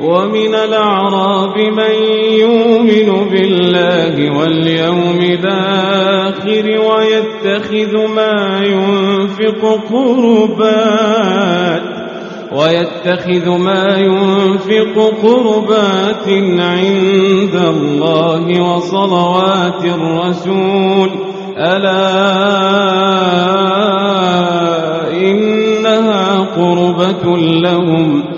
ومن الأعراب من يؤمن بالله واليوم الآخر ويتخذ ما ينفق قربات ويتخذ ما ينفق قربات عند الله وصلوات الرسول. ألا إنها قربة لهم.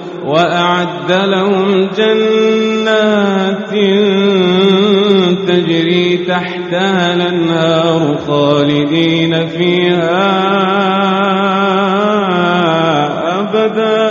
وأعد لهم جنات تجري تحتها الأنهار خالدين فيها أبدا.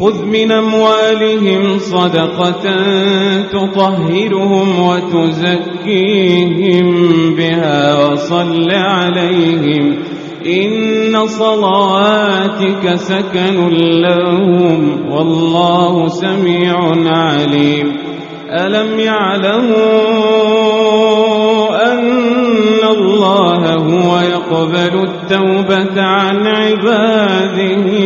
خذ من أموالهم صدقة تطهرهم وتزكيهم بها وصل عليهم إن صلواتك سكن لهم والله سميع عليم. ألم يعلموا أن الله هو يقبل التوبة عن عباده؟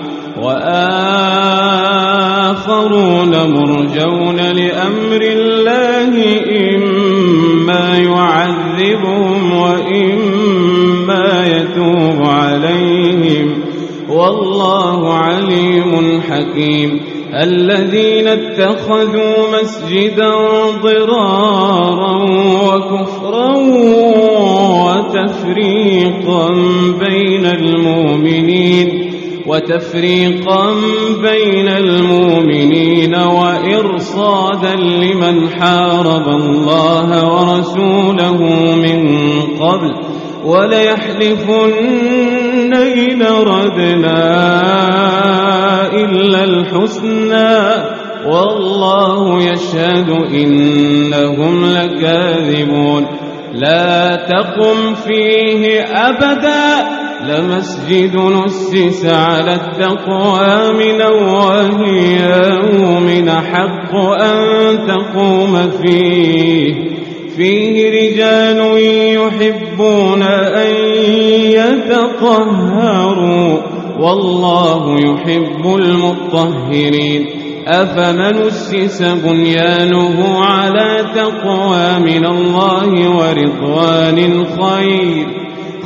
وآخرون مرجون لأمر الله إما يعذبهم وإما يتوب عليهم. والله عليم حكيم. الذين اتخذوا مسجدا ضرارا وكفرا وتفريقا بين المؤمنين وتفريقا بين المؤمنين وإرصادا لمن حارب الله ورسوله من قبل وليحلفن إن ردنا إلا الحسنى والله يشهد إنهم لكاذبون لا تقم فيه أبدا لمسجد نسس على التقوى من أول يوم حق أن تقوم فيه. فيه رجال يحبون أن يتطهروا. والله يحب المطهرين. أفمن أسس بنيانه على تقوى من الله ورضوان خير؟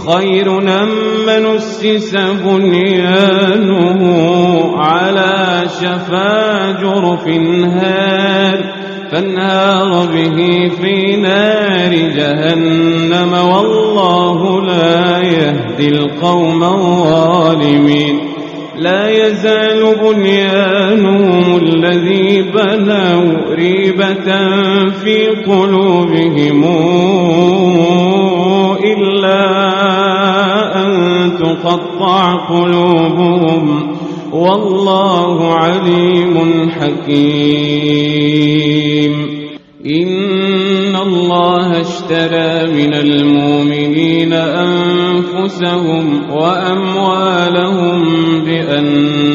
خير أم من أسس بنيانه على شفا جرف هار فانهار به في نار جهنم. والله لا يهدي القوم الظالمين. لا يزال بنيانهم الذي بنوا ريبة في قلوبهم إلا تقطع قلوبهم والله عليم حكيم. إن الله اشترى من المؤمنين أنفسهم وأموالهم بأن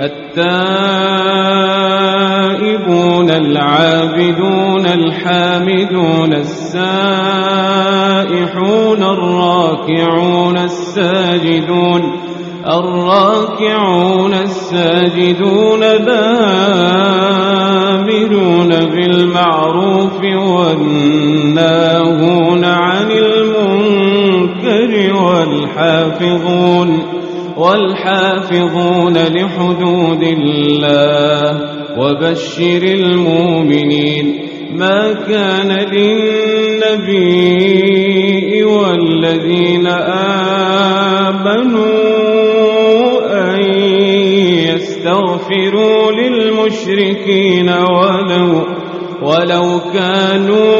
التائبون العابدون الحامدون السائحون الراكعون الساجدون الراكعون الساجدون الآمرون بالمعروف والناهون عن المنكر والحافظون. والحافظون لحدود الله وبشر المؤمنين ما كان للنبي والذين آمنوا أن يستغفروا للمشركين ولو ولو كانوا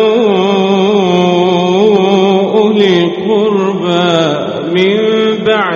أولي قربى من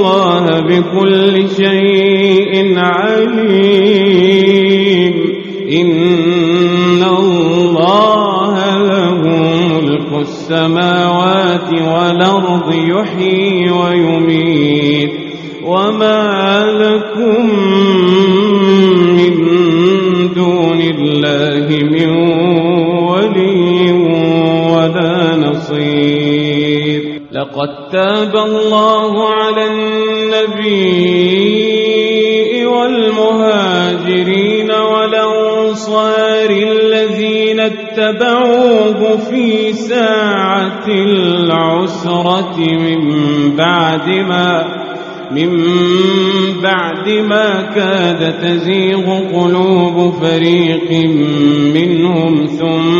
الله بكل شيء عليم. إن الله له ملك السماوات والأرض يحيي ويميت. وما لكم تاب الله على النبي والمهاجرين والأنصار الذين اتبعوه في ساعة العسرة من بعد ما من بعد ما كاد تزيغ قلوب فريق منهم ثم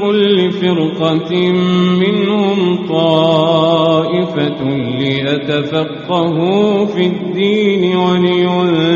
كل فرقة منهم طائفة ليتفقهوا في الدين ولينذروا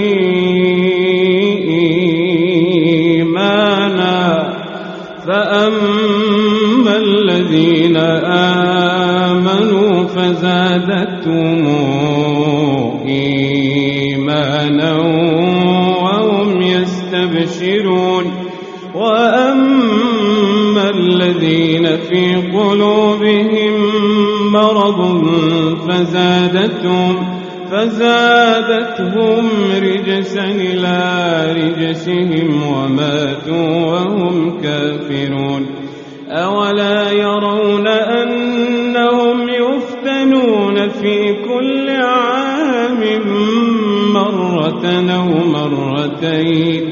آمنوا فزادتهم إيمانا وهم يستبشرون وأما الذين في قلوبهم مرض فزادتهم فزادتهم رجسا إلى رجسهم وماتوا وهم كافرون أولا يرون في كل عام مرة أو مرتين.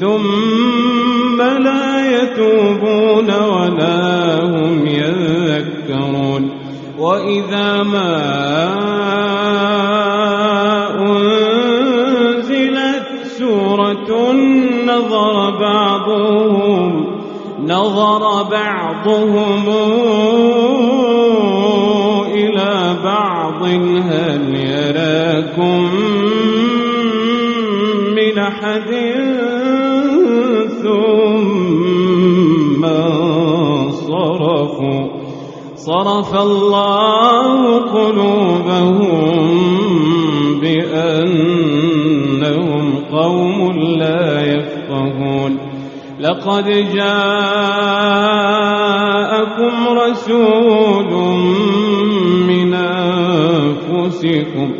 ثم لا يتوبون ولا هم يذكرون. وإذا ما أنزلت سورة نظر بعضهم نظر بعضهم هل يراكم من أحد ثم صرفوا صرف الله قلوبهم بأنهم قوم لا يفقهون لقد جاءكم رسول من أنفسكم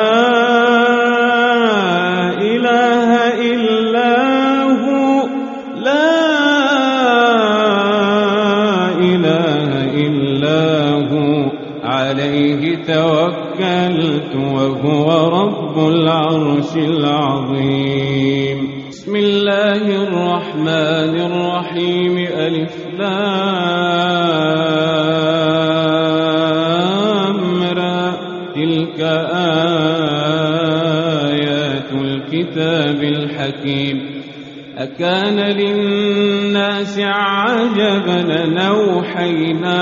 وهو رب العرش العظيم. بسم الله الرحمن الرحيم. ألف لامرى تلك آيات الكتاب الحكيم. أكان للناس عجبا نوحينا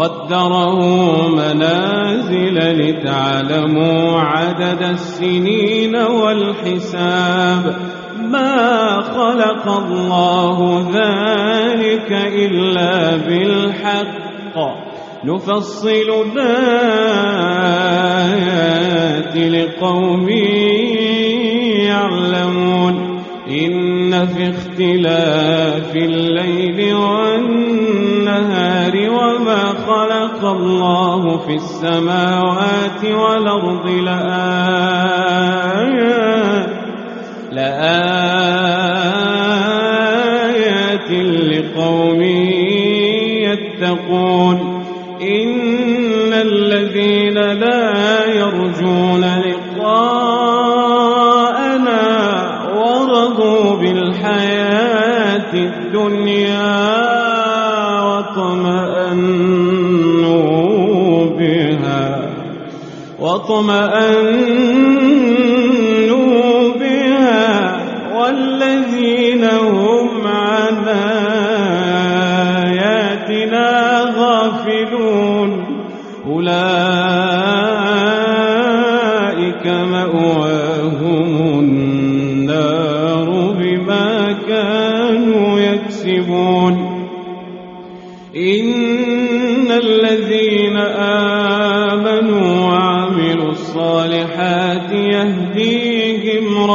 وقدره منازل لتعلموا عدد السنين والحساب. ما خلق الله ذلك إلا بالحق. نفصل الآيات لقوم يعلمون. إن في اختلاف الليل والنهار الله في السماوات والأرض لآيات لآيات واطمأنوا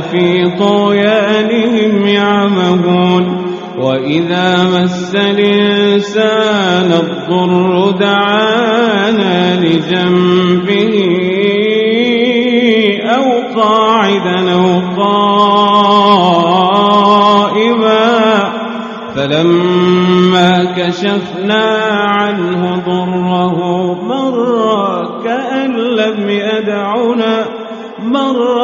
في طغيانهم يعمهون وإذا مس الإنسان الضر دعانا لجنبه أو قاعدا أو قائما فلما كشفنا عنه ضره مر كأن لم يدعنا مر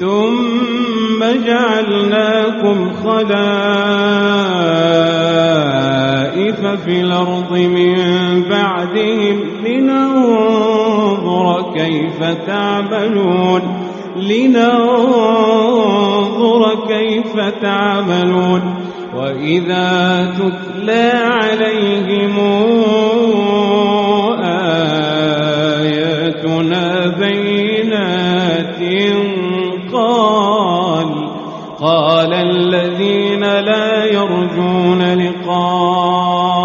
ثم جعلناكم خلائف في الأرض من بعدهم لننظر كيف تعملون لننظر كيف تعملون وإذا تتلى عليهم قال الذين لا يرجون لقاءنا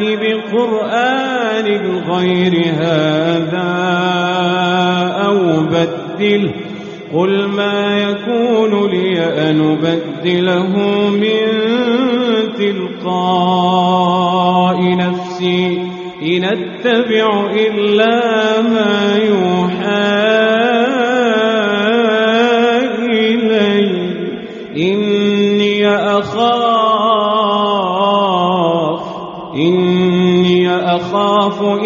بقرآن غير هذا أو بدله قل ما يكون لي أن أبدله من تلقاء إن أتبع إلا ما يوحى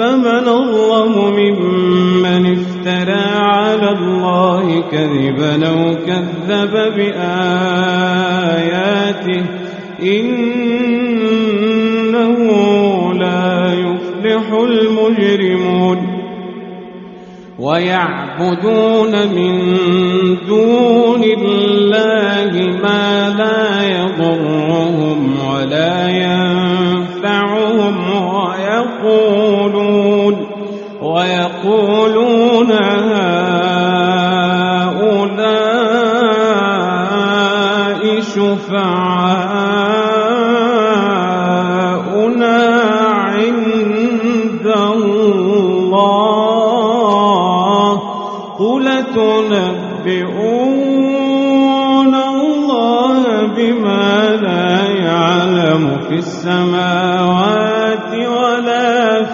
فمن الله ممن افترى على الله كذبا أو كذب بآياته إنه لا يفلح المجرمون ويعبدون من دون الله ما لا يضرهم ولا ينفعهم ويقولون ويقولون هؤلاء شفعاؤنا عند الله قل تنبئون الله بما لا يعلم في السماوات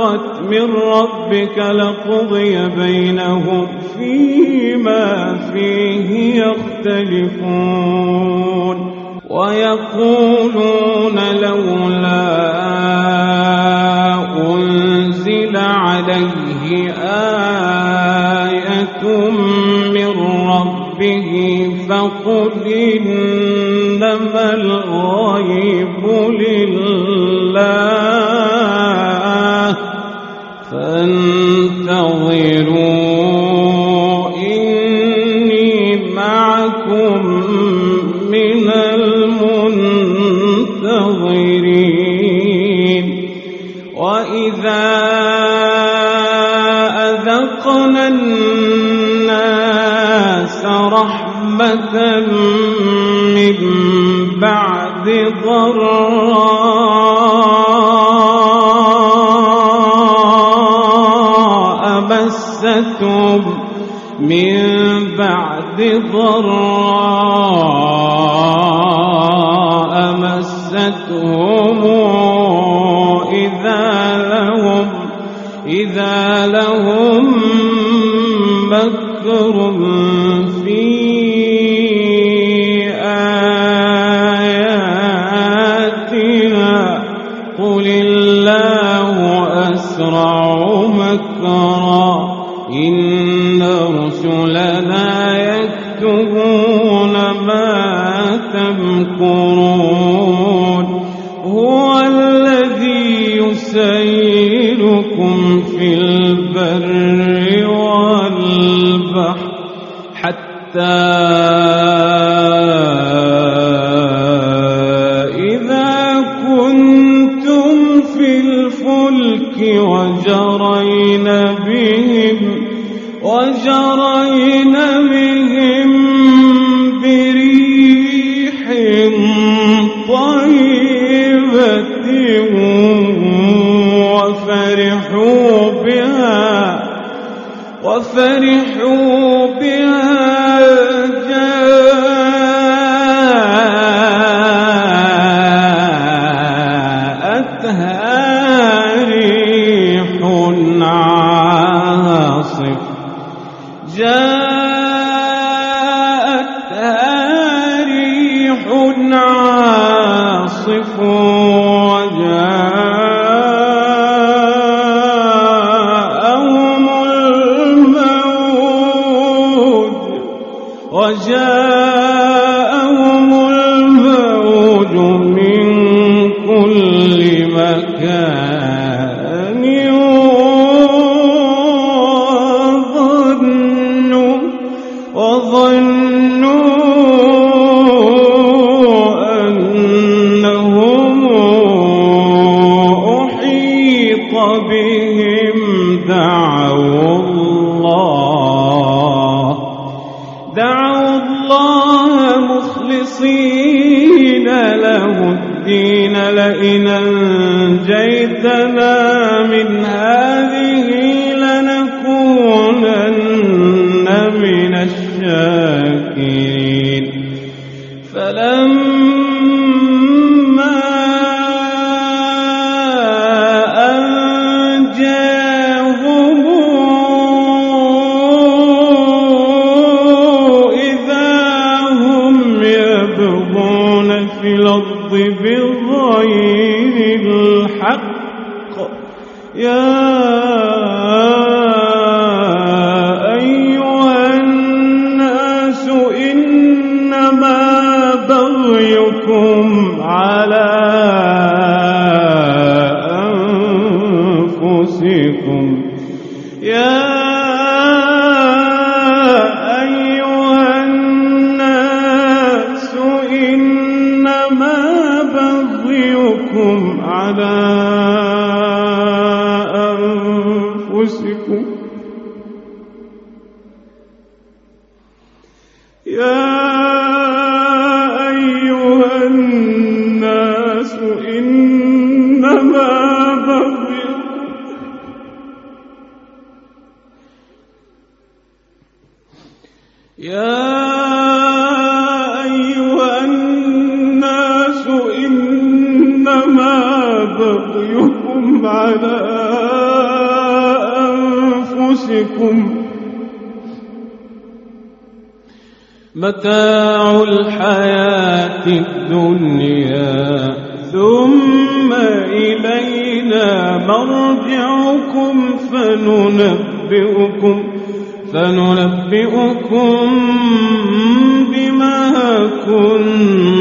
سبقت من ربك لقضي بينهم فيما فيه يختلفون. ويقولون لولا أنزل عليه آية من ربه فقل من بعد ضراء مستهم من بعد ضراء. تمكرون يُخْزِكُمْ بِمَا كُنتُمْ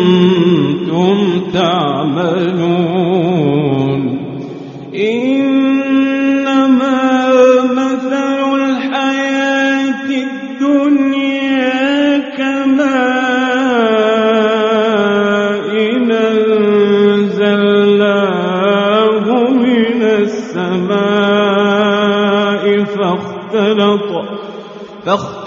تَعْمَلُونَ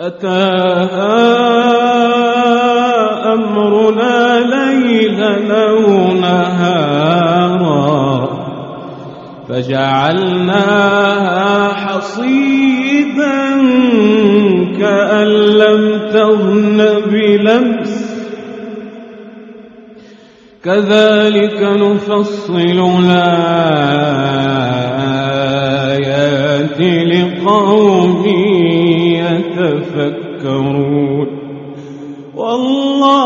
أتاها أمرنا ليلا ونهارا فجعلناها حصيدا كأن لم تغن بلمس. كذلك نفصل الآيات لقوم الله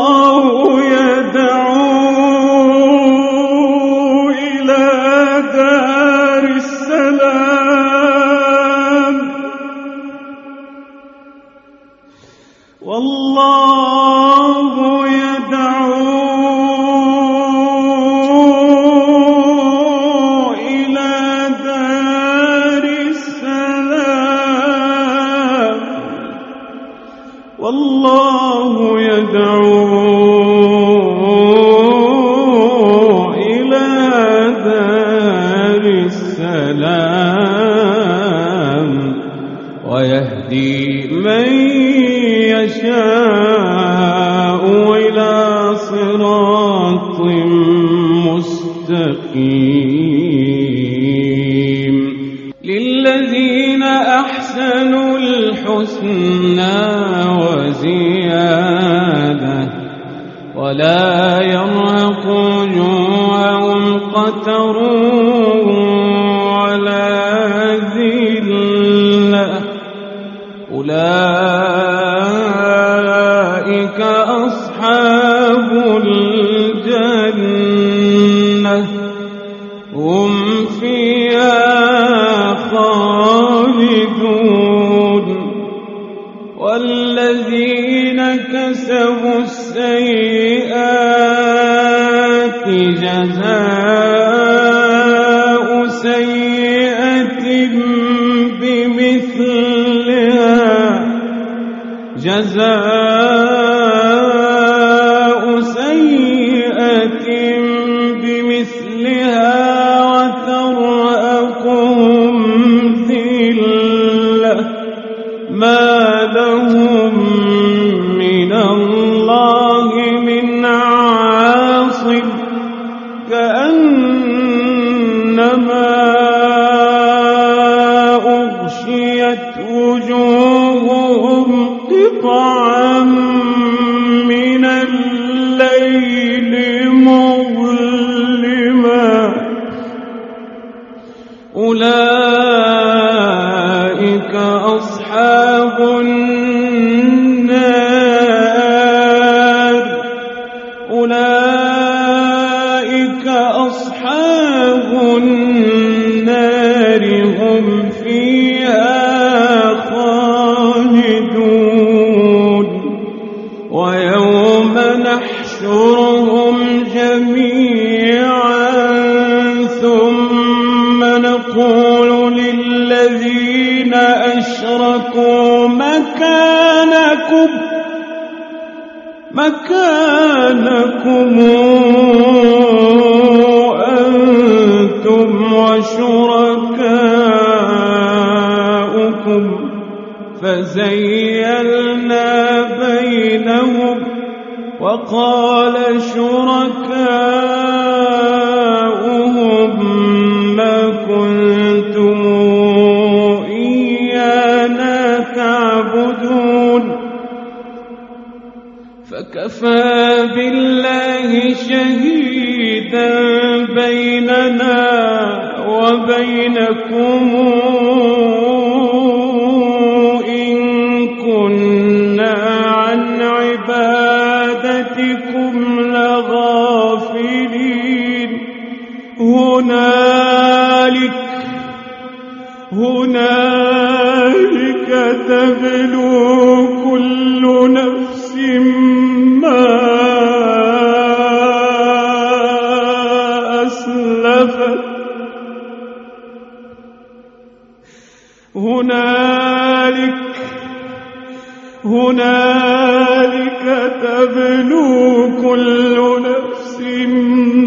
أحسنوا الحسنى وزيادة ولا يرهق وجوههم قتر هنالك تبلو كل نفس ما أسلفت. هنالك هنالك تبلو كل نفس ما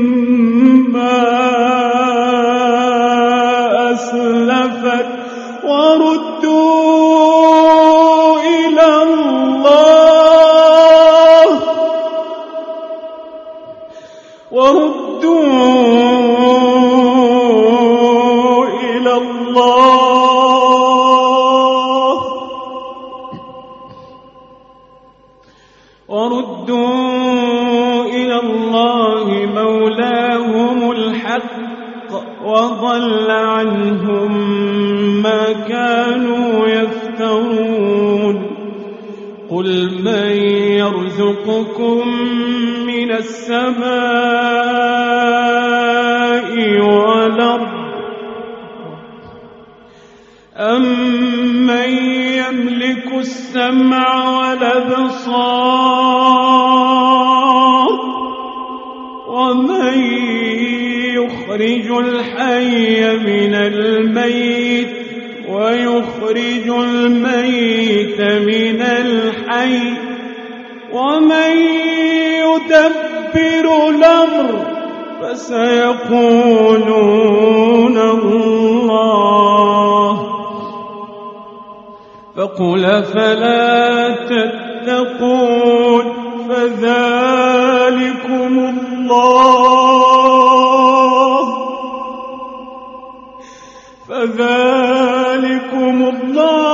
يرزقكم من السماء والأرض أمن يملك السمع والأبصار ومن يخرج الحي من الميت ويخرج الميت من الحي ومن يدبر الأمر فسيقولون الله. فقل فلا تتقون فذلكم الله. فذلكم الله.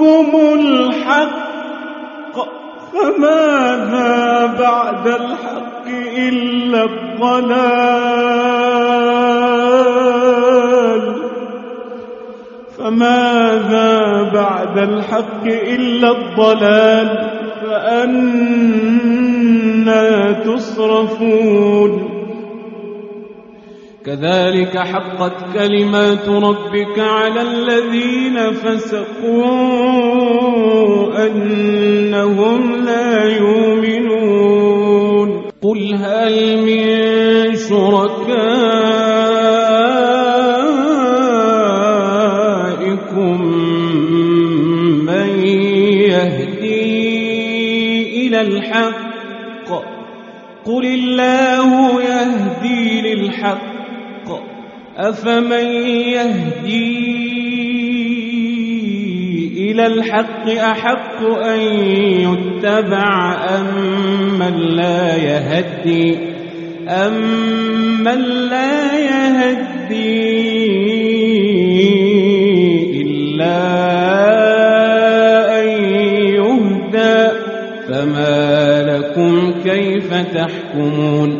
ربكم الحق فماذا بعد الحق إلا الضلال. فماذا بعد الحق إلا الضلال. فأنا تصرفون. كذلك حقت كلمات ربك على الذين فسقوا أنهم لا يؤمنون. قل هل من شركائكم من يهدي إلى الحق؟ قل الله يهدي للحق. أفمن يهدي إلى الحق أحق أن يتبع أم من لا يهدي؟ أم من لا يهدي إلا أن يهدى؟ فما لكم كيف تحكمون؟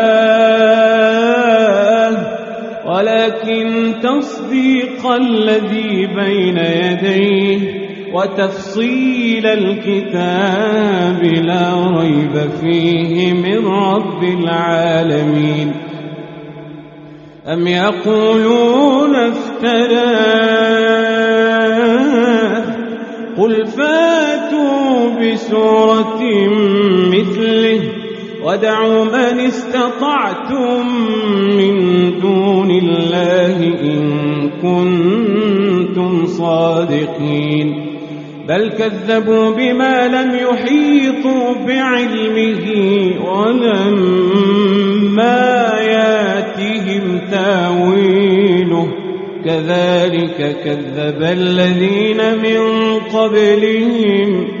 ولكن تصديق الذي بين يديه وتفصيل الكتاب لا ريب فيه من رب العالمين. أم يقولون افتراه قل فاتوا بسورة مثله. ودعوا من استطعتم من دون الله إن كنتم صادقين. بل كذبوا بما لم يحيطوا بعلمه ولما ياتهم تاويله. كذلك كذب الذين من قبلهم.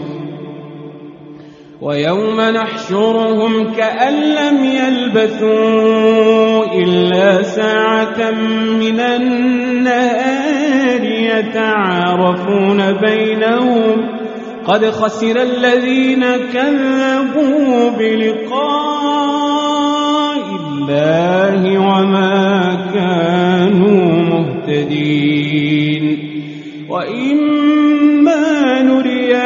ويوم نحشرهم كأن لم يلبثوا إلا ساعة من النهار يتعارفون بينهم. قد خسر الذين كذبوا بلقاء الله وما كانوا مهتدين. وإما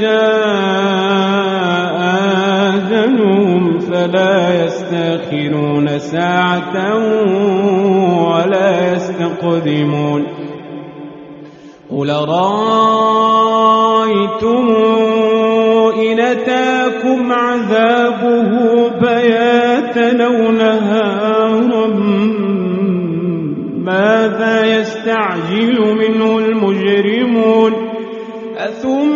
جاء أجلهم فلا يستأخرون ساعة ولا يستقدمون. قل رأيتم إن أتاكم عذابه بياتا أو نهارا؟ ماذا يستعجل منه المجرمون؟ ثم